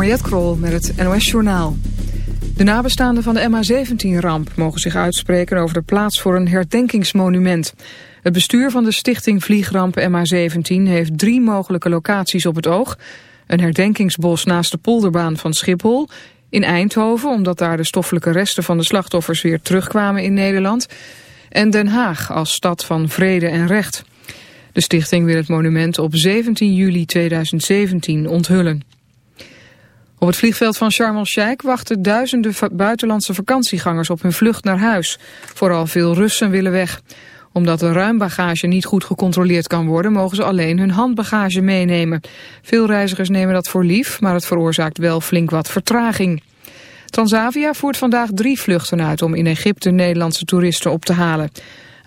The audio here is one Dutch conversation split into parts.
Mariette Krol met het NOS Journaal. De nabestaanden van de MH17-ramp mogen zich uitspreken over de plaats voor een herdenkingsmonument. Het bestuur van de stichting Vliegramp MH17 heeft drie mogelijke locaties op het oog. Een herdenkingsbos naast de polderbaan van Schiphol. In Eindhoven, omdat daar de stoffelijke resten van de slachtoffers weer terugkwamen in Nederland. En Den Haag als stad van vrede en recht. De stichting wil het monument op 17 juli 2017 onthullen. Op het vliegveld van Sharm el-Sheikh wachten duizenden buitenlandse vakantiegangers op hun vlucht naar huis. Vooral veel Russen willen weg. Omdat de ruimbagage niet goed gecontroleerd kan worden, mogen ze alleen hun handbagage meenemen. Veel reizigers nemen dat voor lief, maar het veroorzaakt wel flink wat vertraging. Transavia voert vandaag drie vluchten uit om in Egypte Nederlandse toeristen op te halen.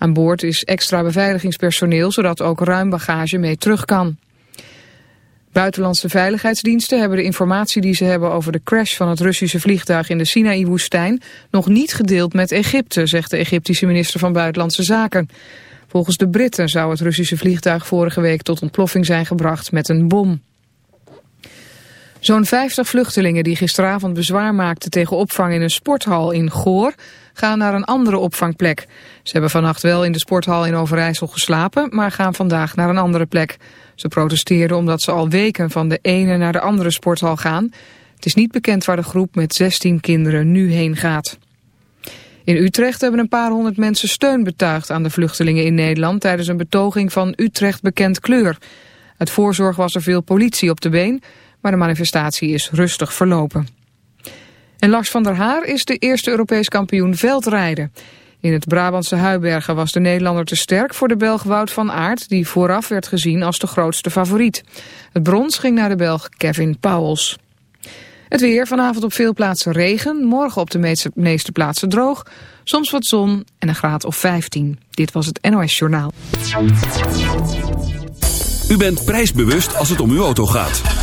Aan boord is extra beveiligingspersoneel, zodat ook ruimbagage mee terug kan. Buitenlandse veiligheidsdiensten hebben de informatie die ze hebben over de crash van het Russische vliegtuig in de Sinaï-woestijn nog niet gedeeld met Egypte, zegt de Egyptische minister van Buitenlandse Zaken. Volgens de Britten zou het Russische vliegtuig vorige week tot ontploffing zijn gebracht met een bom. Zo'n 50 vluchtelingen die gisteravond bezwaar maakten tegen opvang in een sporthal in Goor gaan naar een andere opvangplek. Ze hebben vannacht wel in de sporthal in Overijssel geslapen, maar gaan vandaag naar een andere plek. Ze protesteerden omdat ze al weken van de ene naar de andere sporthal gaan. Het is niet bekend waar de groep met 16 kinderen nu heen gaat. In Utrecht hebben een paar honderd mensen steun betuigd aan de vluchtelingen in Nederland tijdens een betoging van Utrecht bekend kleur. Uit voorzorg was er veel politie op de been, maar de manifestatie is rustig verlopen. En Lars van der Haar is de eerste Europees kampioen veldrijden. In het Brabantse Huibergen was de Nederlander te sterk voor de Belg Wout van Aert... die vooraf werd gezien als de grootste favoriet. Het brons ging naar de Belg Kevin Pauwels. Het weer, vanavond op veel plaatsen regen, morgen op de meeste, meeste plaatsen droog... soms wat zon en een graad of 15. Dit was het NOS Journaal. U bent prijsbewust als het om uw auto gaat.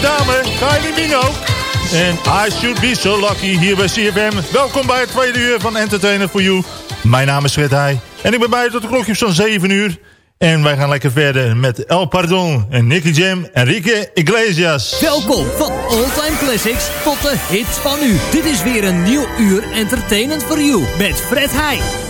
Dame, Kylie Minogue. En I Should Be So Lucky hier bij CFM. Welkom bij het tweede uur van Entertainer for You. Mijn naam is Fred Heij. En ik ben bij tot de klokje van 7 uur. En wij gaan lekker verder met El Pardon en Nicky Jam en Enrique Iglesias. Welkom van all-time classics tot de hits van nu. Dit is weer een nieuw uur Entertainment for You met Fred Heij.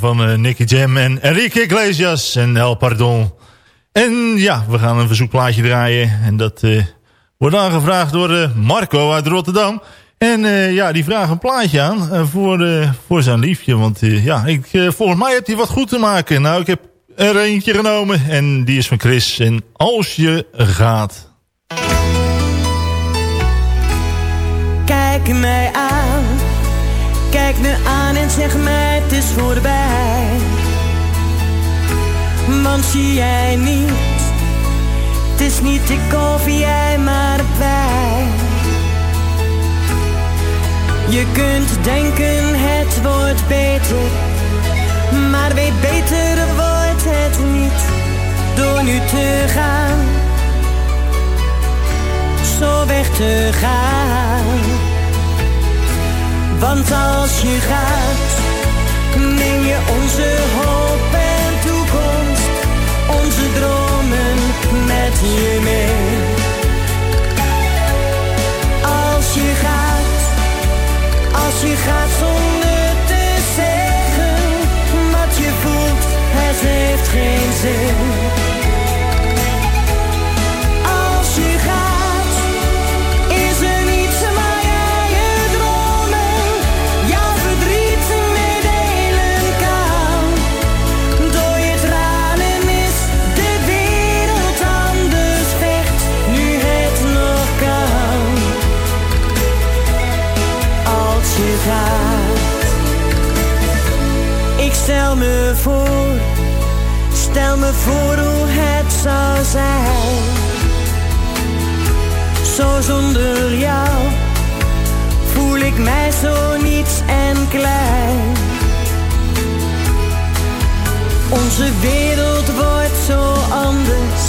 Van uh, Nicky Jam en Enrique Iglesias en El Pardon. En ja, we gaan een verzoekplaatje draaien. En dat uh, wordt aangevraagd door uh, Marco uit Rotterdam. En ja, die vraagt een plaatje aan voor, voor zijn liefje. Want ja, ik, volgens mij heeft hij wat goed te maken. Nou, ik heb er eentje genomen en die is van Chris. En als je gaat... Kijk mij aan, kijk me aan en zeg mij het is voorbij. Want zie jij niet, het is niet ik of jij maar wij. Je kunt denken het wordt beter, maar weet beter wordt het niet door nu te gaan, zo weg te gaan. Want als je gaat, neem je onze hoop en toekomst, onze dromen met je mee. Als je gaat als je gaat voor hoe het zou zijn. Zo zonder jou voel ik mij zo niets en klein. Onze wereld wordt zo anders.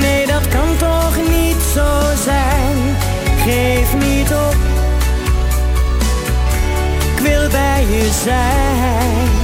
Nee, dat kan toch niet zo zijn. Geef niet op. Ik wil bij je zijn.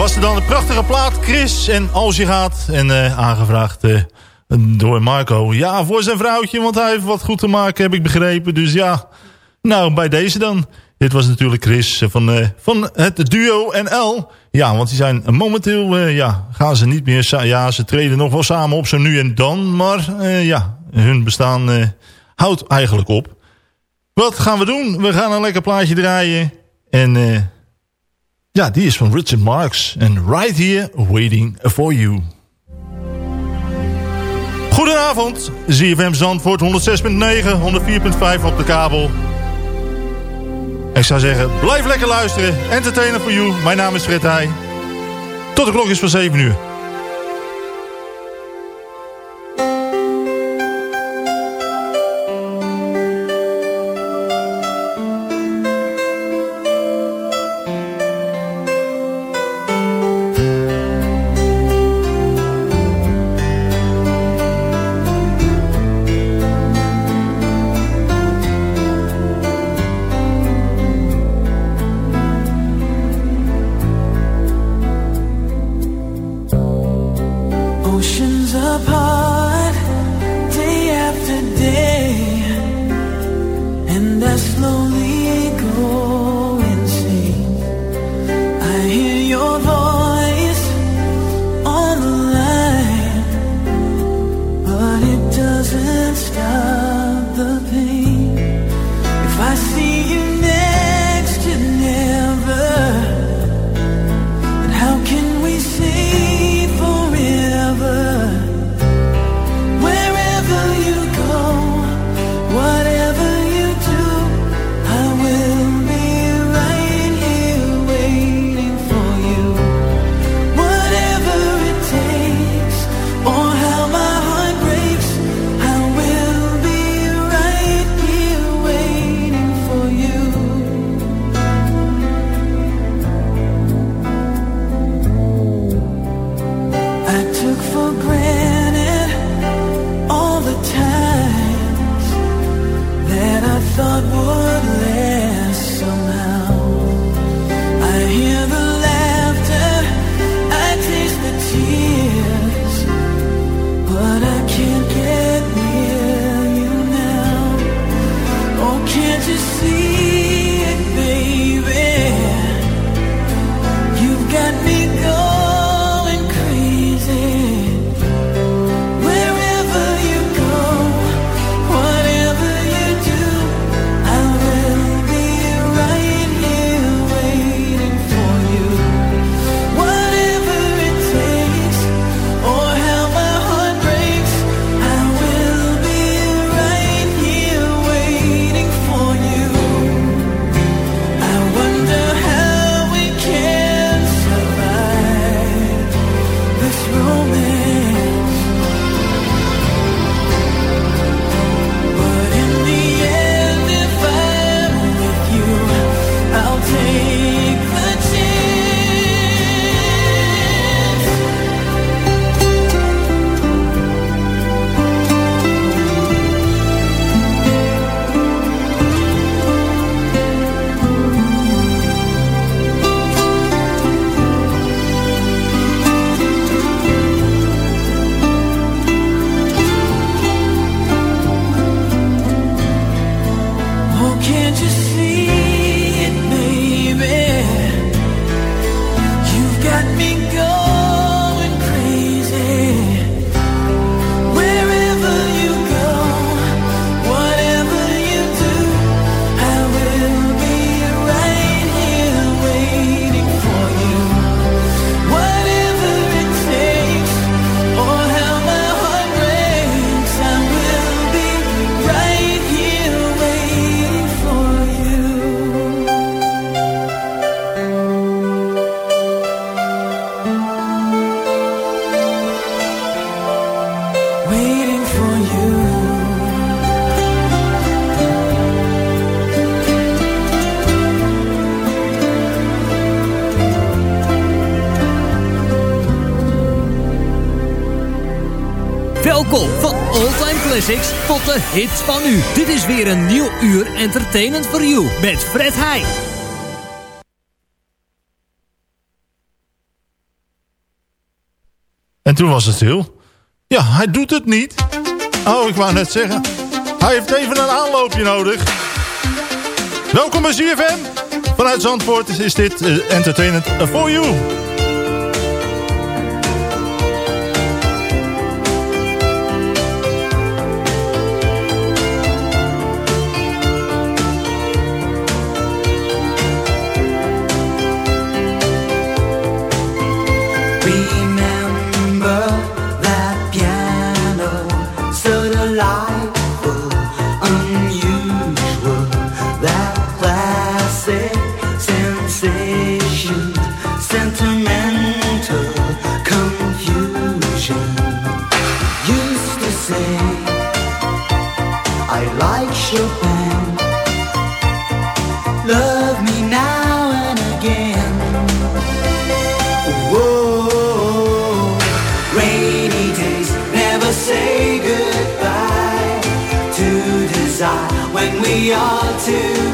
Was er dan een prachtige plaat, Chris en Als je gaat. En uh, aangevraagd uh, door Marco. Ja, voor zijn vrouwtje, want hij heeft wat goed te maken, heb ik begrepen. Dus ja, nou, bij deze dan. Dit was natuurlijk Chris van, uh, van het duo NL. Ja, want die zijn momenteel, ja, gaan ze niet meer... Ja, ze treden nog wel samen op zo nu en dan. Maar ja, hun bestaan houdt eigenlijk op. Wat gaan we doen? We gaan een lekker plaatje draaien. En... Ja, die is van Richard Marx. En Right Here, Waiting For You. Goedenavond, ZFM Zandvoort 106.9, 104.5 op de kabel. Ik zou zeggen, blijf lekker luisteren. Entertainer for you. Mijn naam is Fred Heij. Tot de klok is van 7 uur. Hits van nu. Dit is weer een nieuw uur entertainment for you met Fred Heij. En toen was het stil. Ja, hij doet het niet. Oh, ik wou net zeggen. Hij heeft even een aanloopje nodig. Welkom bij ZFM. Vanuit Zandvoort is dit uh, Entertainment for You. We are together.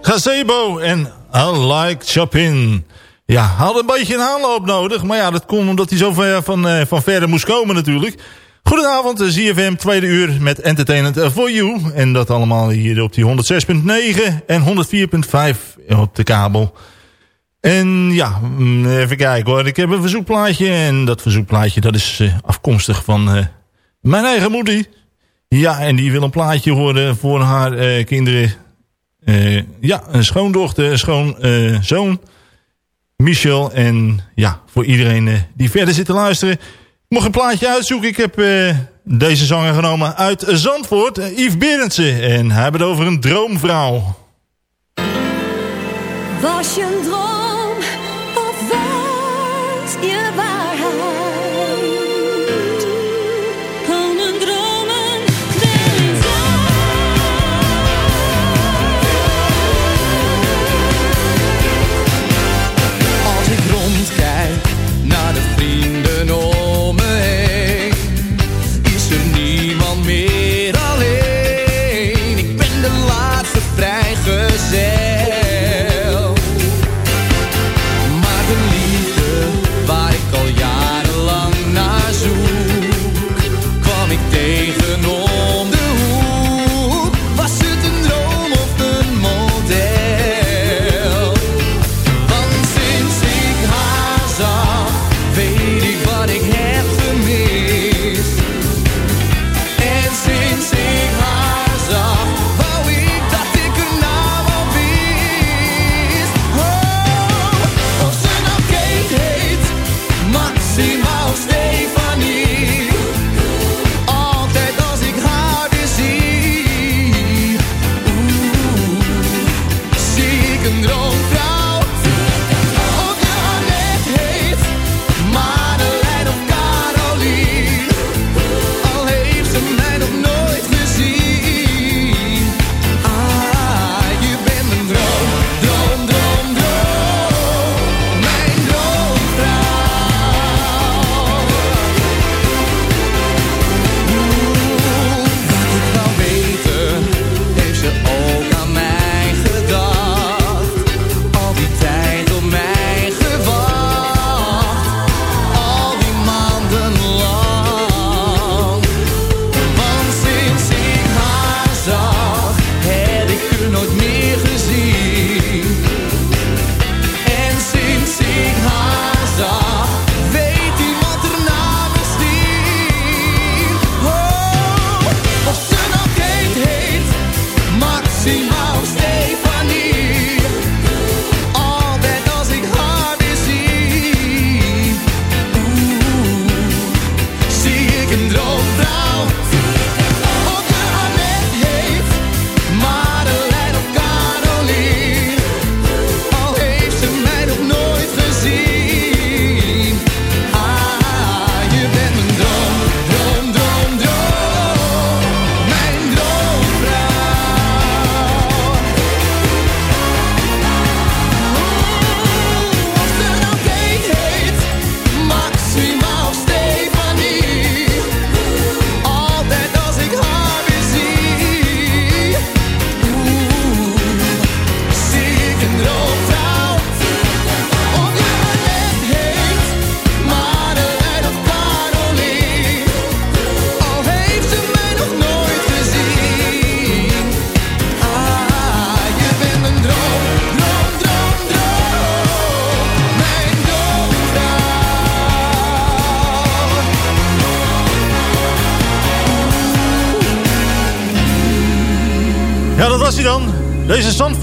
Gazebo en I Like Chopin. Ja, had een beetje een aanloop nodig. Maar ja, dat komt omdat hij zo ver van, uh, van verder moest komen natuurlijk. Goedenavond, eh, ZFM, tweede uur met Entertainment eh, for You. En dat allemaal hier op die 106.9 en 104.5 op de kabel. En ja, mm, even kijken hoor. Ik heb een verzoekplaatje en dat verzoekplaatje dat is afkomstig van mijn eigen moeder... Ja, en die wil een plaatje worden voor haar eh, kinderen. Eh, ja, een schoondochter, schoonzoon. Eh, uh, Michel en ja, voor iedereen die verder zit te luisteren. Mocht een plaatje uitzoeken. Ik heb deze zanger genomen uit Zandvoort. Yves Berendsen. En hij hebben het over een droomvrouw. Was je een droom?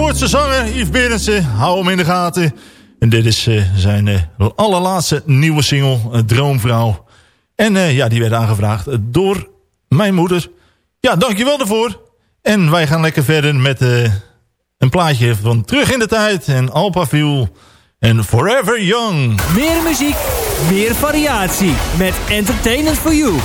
Zandvoortse zanger Yves Berendsen. Hou hem in de gaten. En dit is eh, zijn uh, allerlaatste nieuwe single, eh, Droomvrouw. En ja, die werd aangevraagd door mijn moeder. Ja, dankjewel daarvoor. En wij gaan lekker verder met een plaatje van Terug in de Tijd en Alpaview en Forever Young. Meer muziek, meer variatie met Entertainment for You.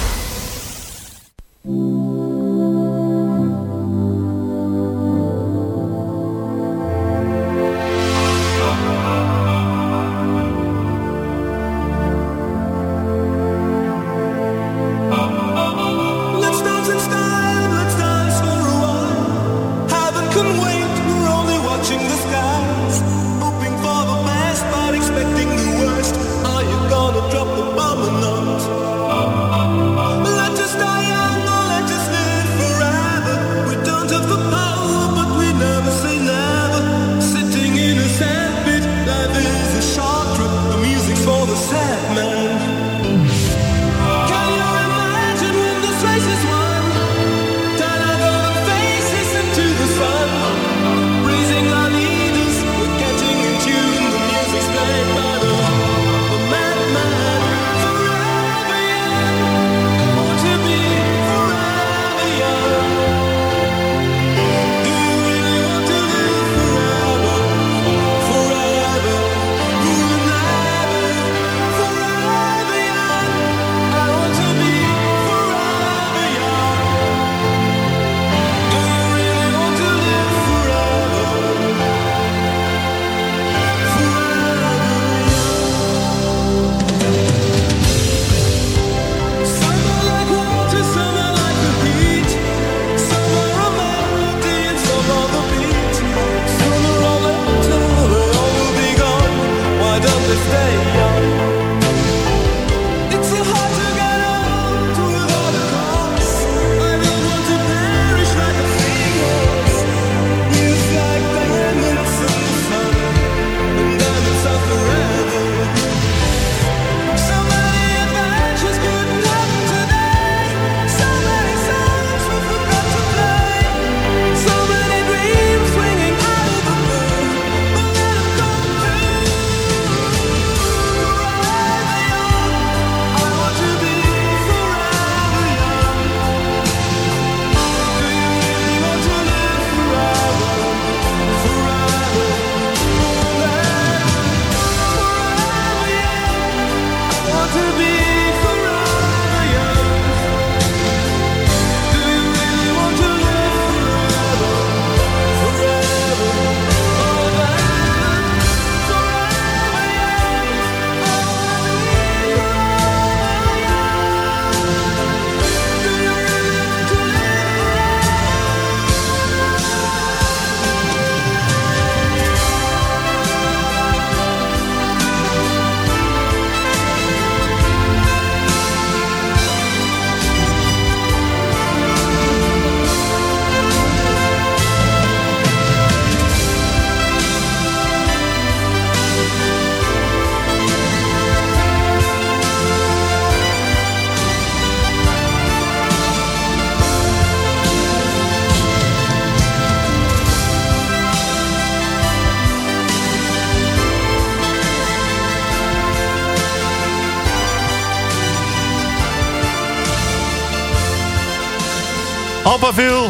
Alphaville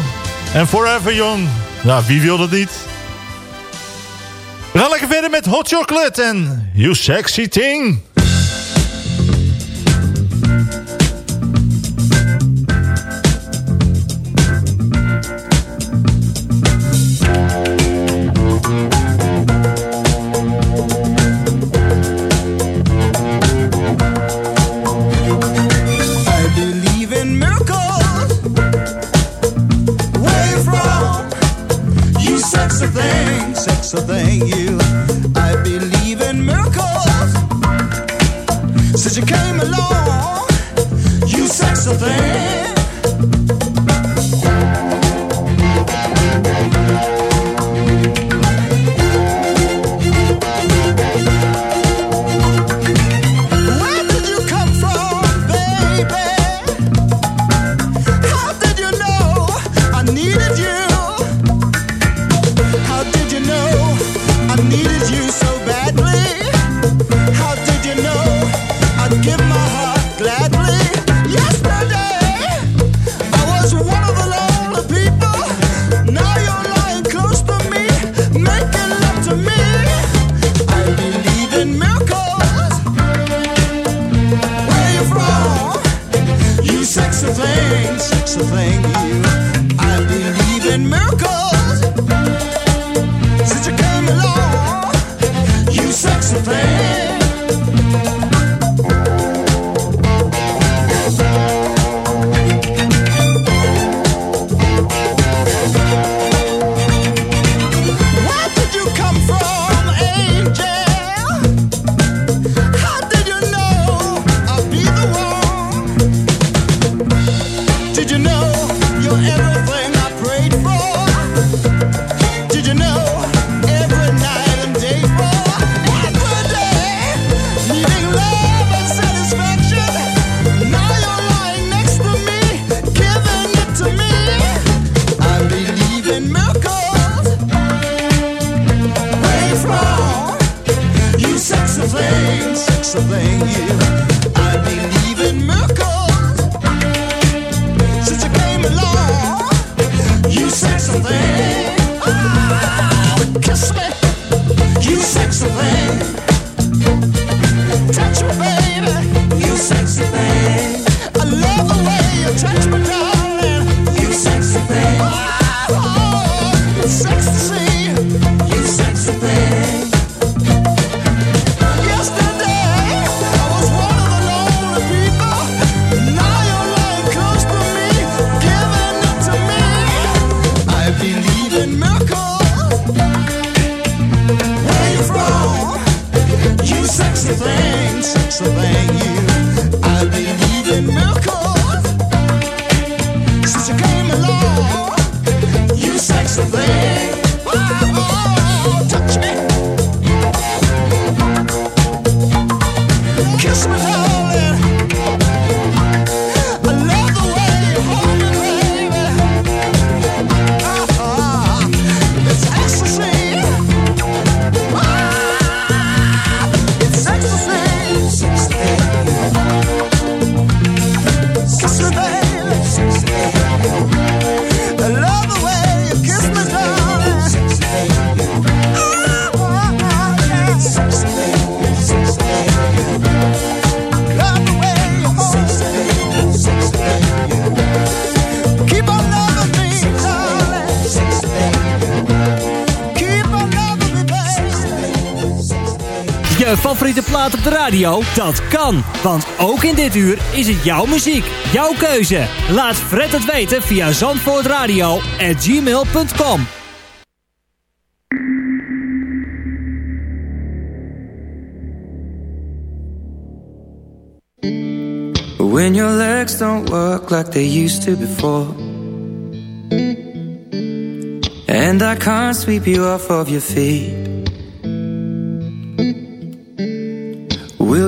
en Forever Young. Nou, wie wil dat niet? We gaan lekker verder met Hot Chocolate en You Sexy Thing. radio? Dat kan, want ook in dit uur is het jouw muziek, jouw keuze. Laat Fred het weten via zandvoortradio.gmail.com When your legs don't work like they used to before And I can't sweep you off of your feet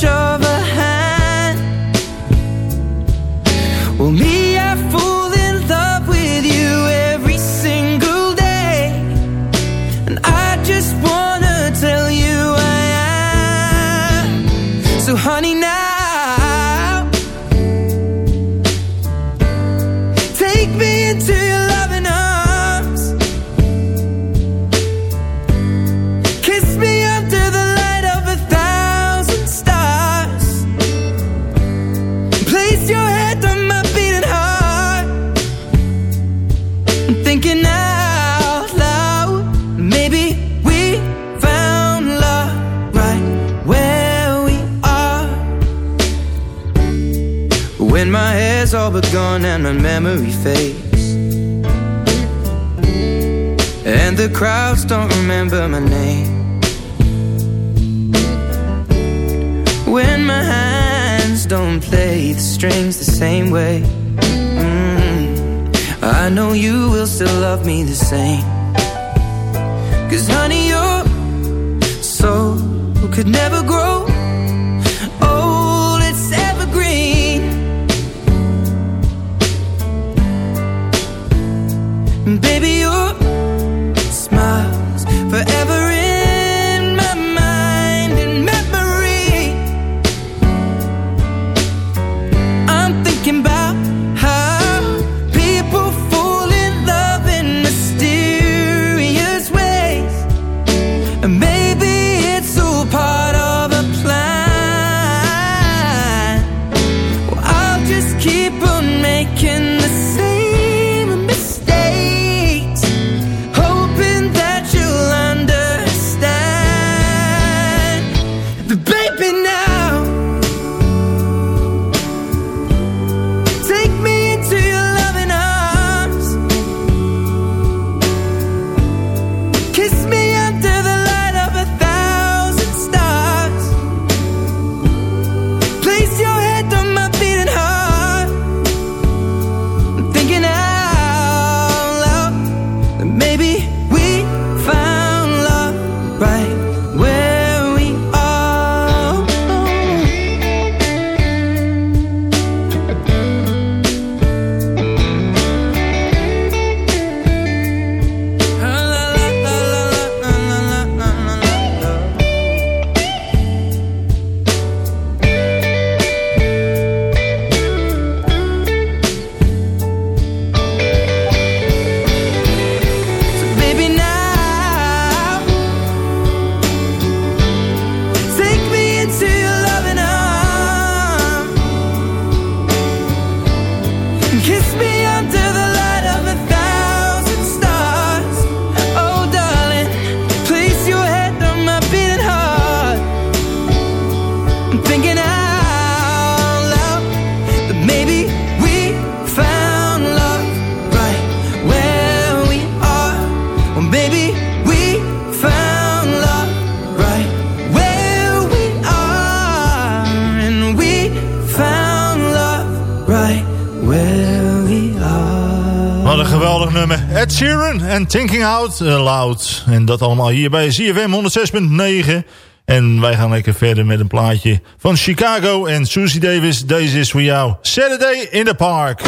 show Thinking Out Loud. En dat allemaal hier bij ZFM 106.9. En wij gaan lekker verder met een plaatje van Chicago en Susie Davis. Deze is voor jou. Saturday in the Park.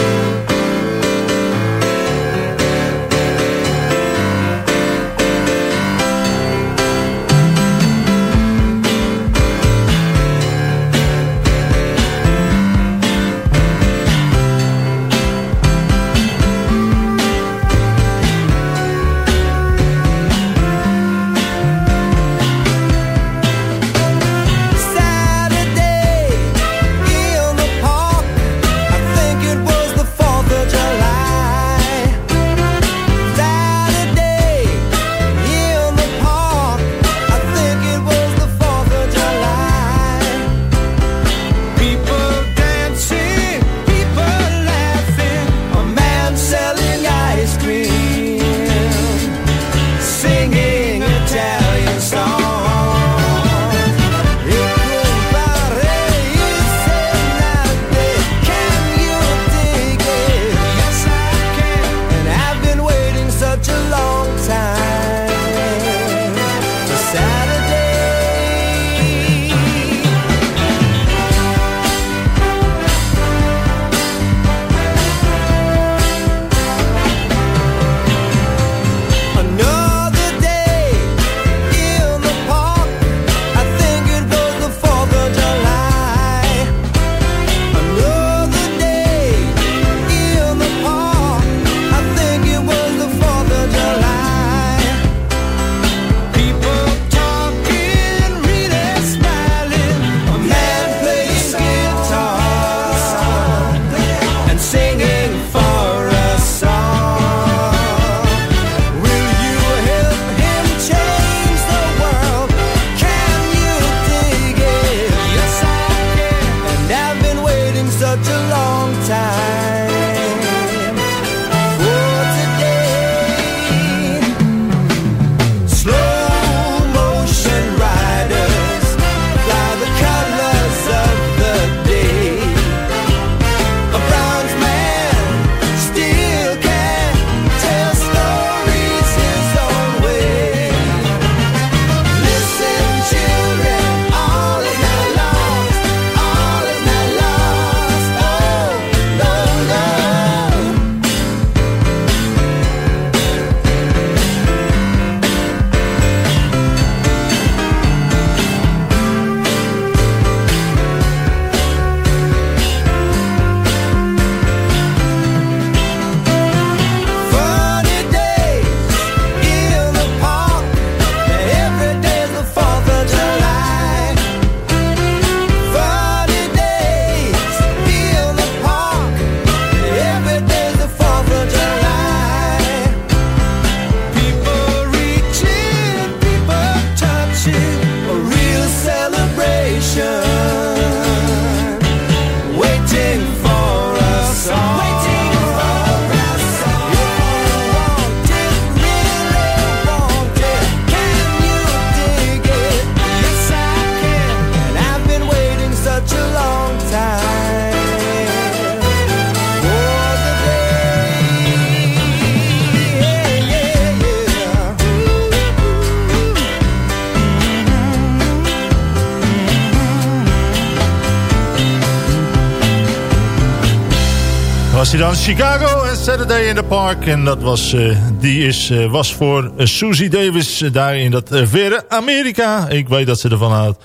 Chicago en Saturday in the Park. En dat was, eh, die is, eh, was voor uh, Susie Davis daar in dat verre Amerika. Ik weet dat ze ervan houdt.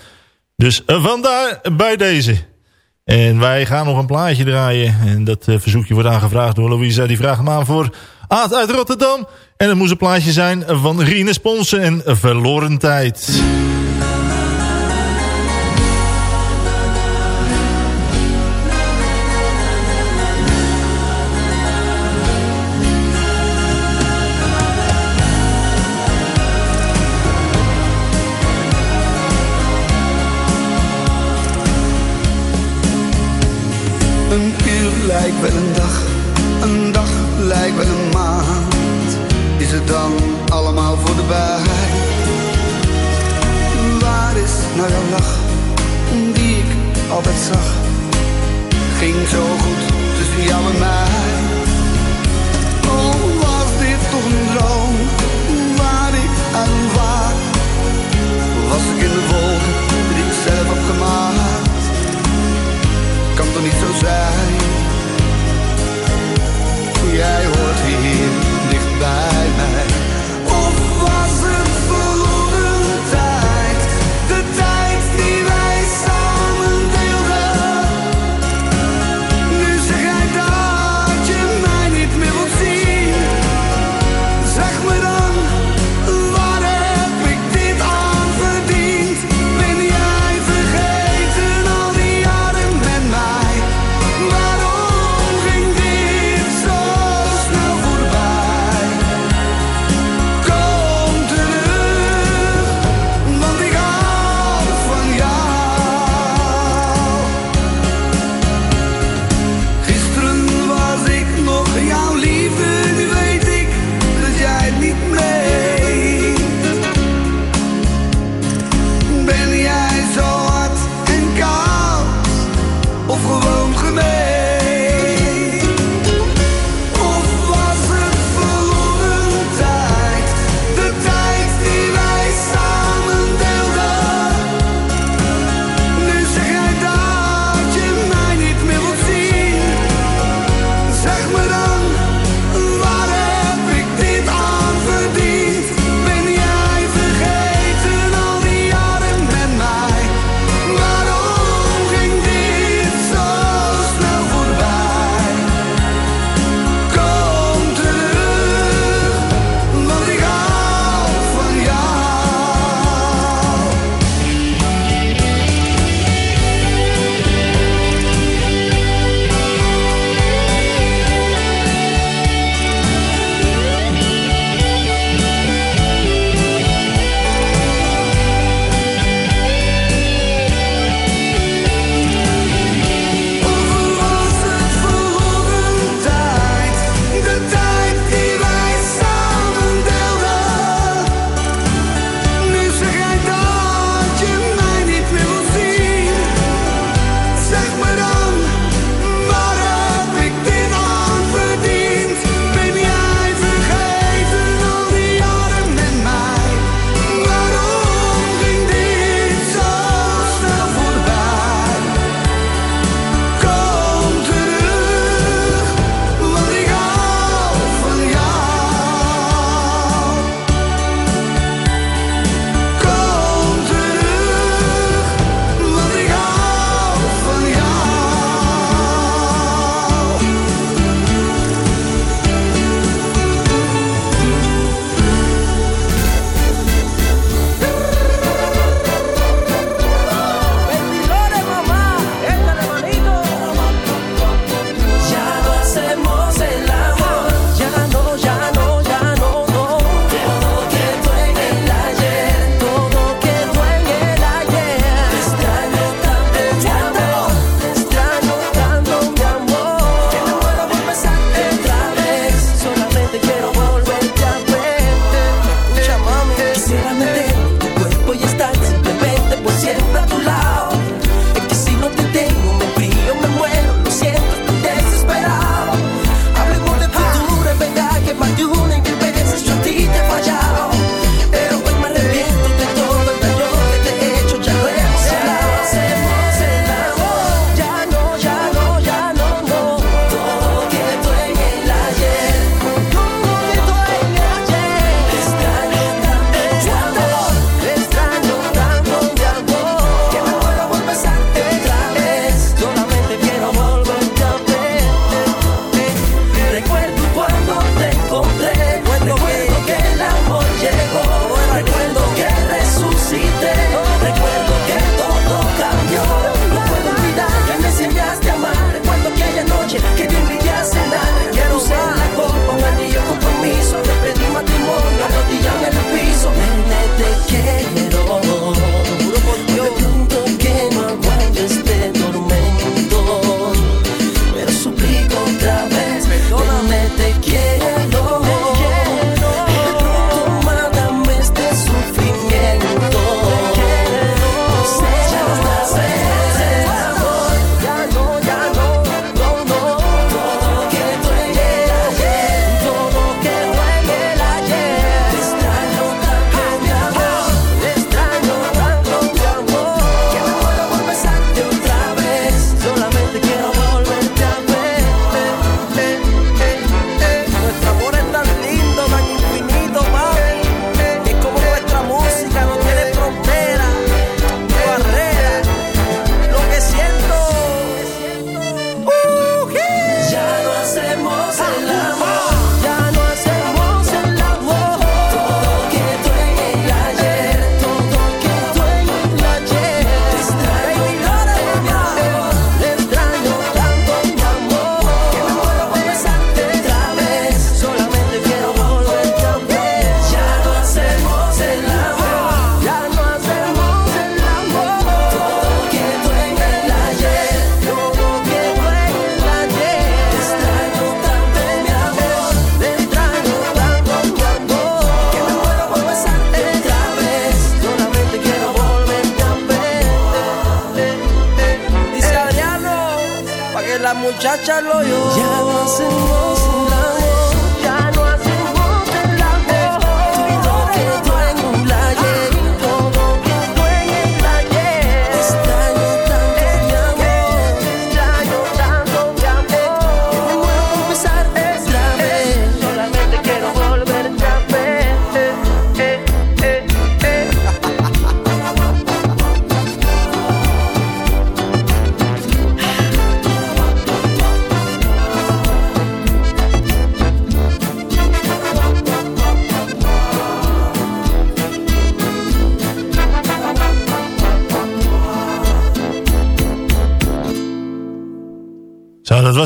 Dus vandaar bij deze. En wij gaan nog een plaatje draaien. En dat verzoekje wordt aangevraagd door Louisa. Die vraagt hem aan voor Aad uit Rotterdam. En het moest een plaatje zijn van Rine Sponsen en Verloren Tijd. Lijkt wel een dag, een dag lijkt wel een maand. Is het dan allemaal voor de bij? Waar is nou jouw lach, die ik altijd zag? Ging zo goed tussen jou en mij. Oh, was dit toch een droom, waar ik aan waar? Was ik in de wolken, die ik zelf heb gemaakt? Kan toch niet zo zijn? Jij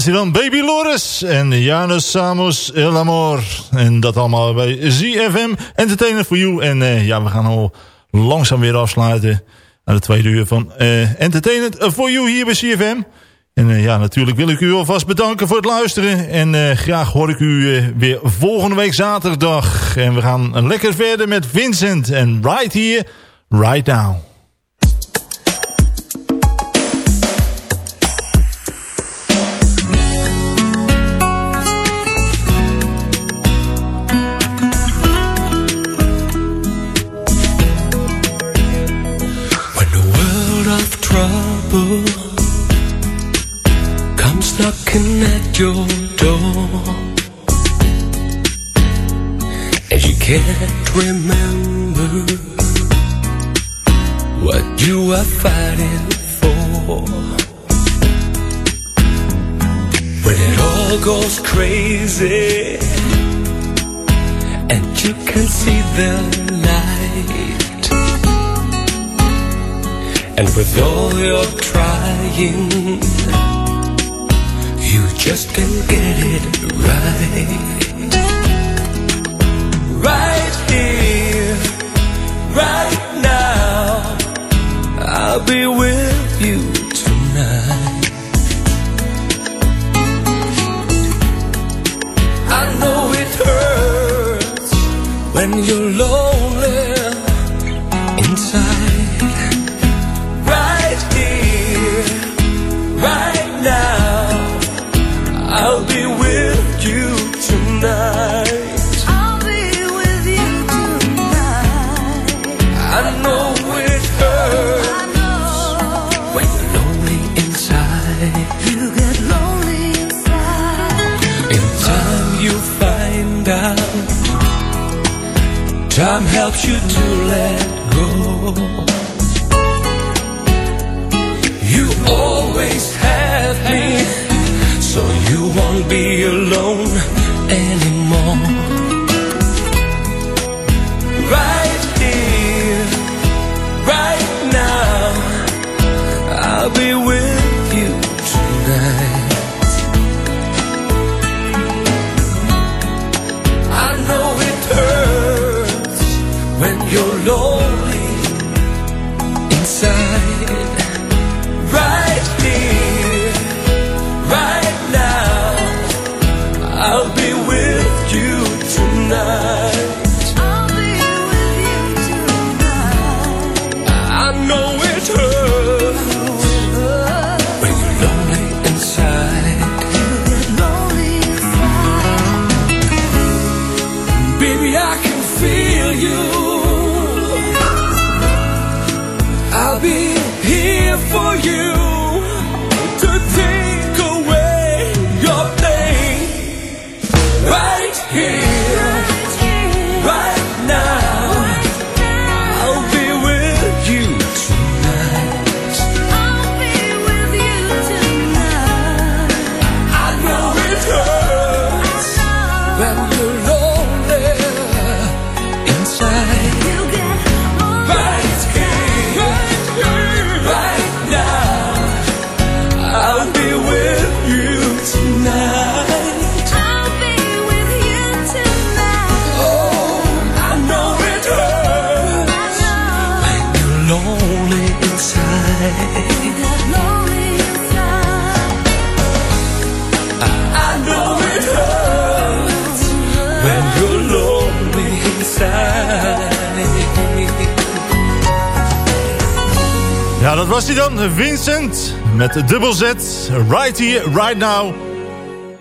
dan. Baby Loris en Janus Samus El Amor. En dat allemaal bij ZFM Entertainment for You. En eh, ja, we gaan al langzaam weer afsluiten aan de tweede uur van eh, Entertainment for You hier bij ZFM. En eh, ja, natuurlijk wil ik u alvast bedanken voor het luisteren. En graag hoor ik u weer volgende week zaterdag. En we gaan lekker verder met Vincent en Right Here, Right Now. Your door, and you can't remember what you are fighting for. When it all goes crazy, and you can see the light. And with all your trying, just can't get it right. Right here, right now, I'll be with you tonight. I know it hurts when you're lonely helps you to let was hij dan. Vincent. met dubbel Z. Right here, right now.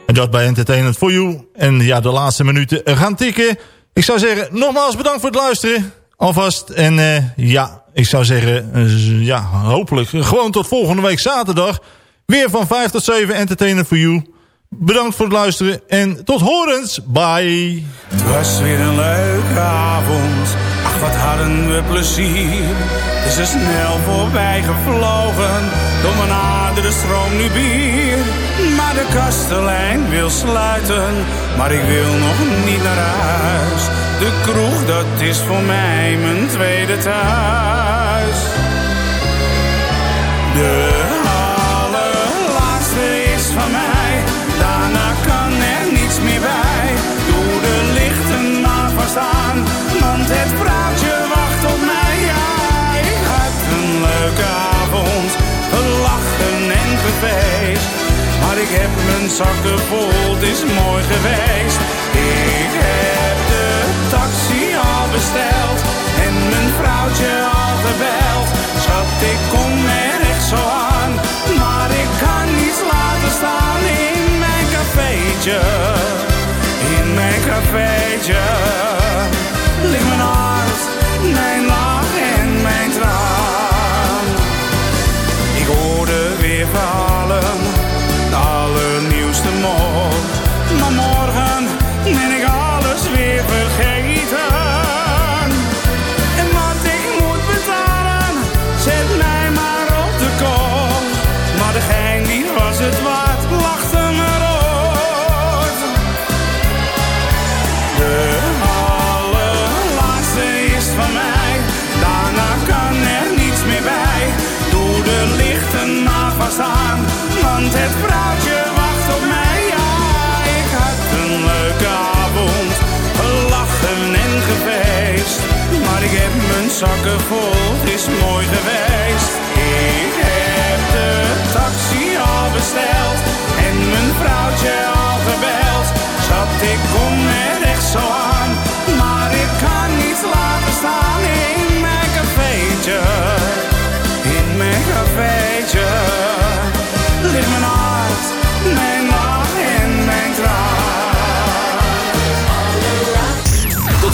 En dat bij Entertainment for You. En ja, de laatste minuten gaan tikken. Ik zou zeggen, nogmaals bedankt voor het luisteren. Alvast. En uh, ja, ik zou zeggen, uh, ja, hopelijk gewoon tot volgende week zaterdag. Weer van 5 tot 7 Entertainment for You. Bedankt voor het luisteren en tot horens. Bye. Het was weer een leuke avond. Wat hadden we plezier. Het is er snel voorbij gevlogen. Door mijn aderen stroom nu bier. Maar de kastelein wil sluiten. Maar ik wil nog niet naar huis. De kroeg, dat is voor mij mijn tweede thuis. De mijn is mooi geweest. Ik heb de taxi al besteld. En mijn vrouwtje al gebeld. Schat, ik kom er echt zo aan. Maar ik kan niets laten staan in mijn cafeetje. In mijn cafeetje. Het vrouwtje wacht op mij. Ja, ik had een leuke avond, gelachen en gefeest. Maar ik heb mijn zakken vol, het is mooi geweest. Ik heb de taxi al besteld en mijn vrouwtje al gebeld. Schat, ik kom er echt zo aan,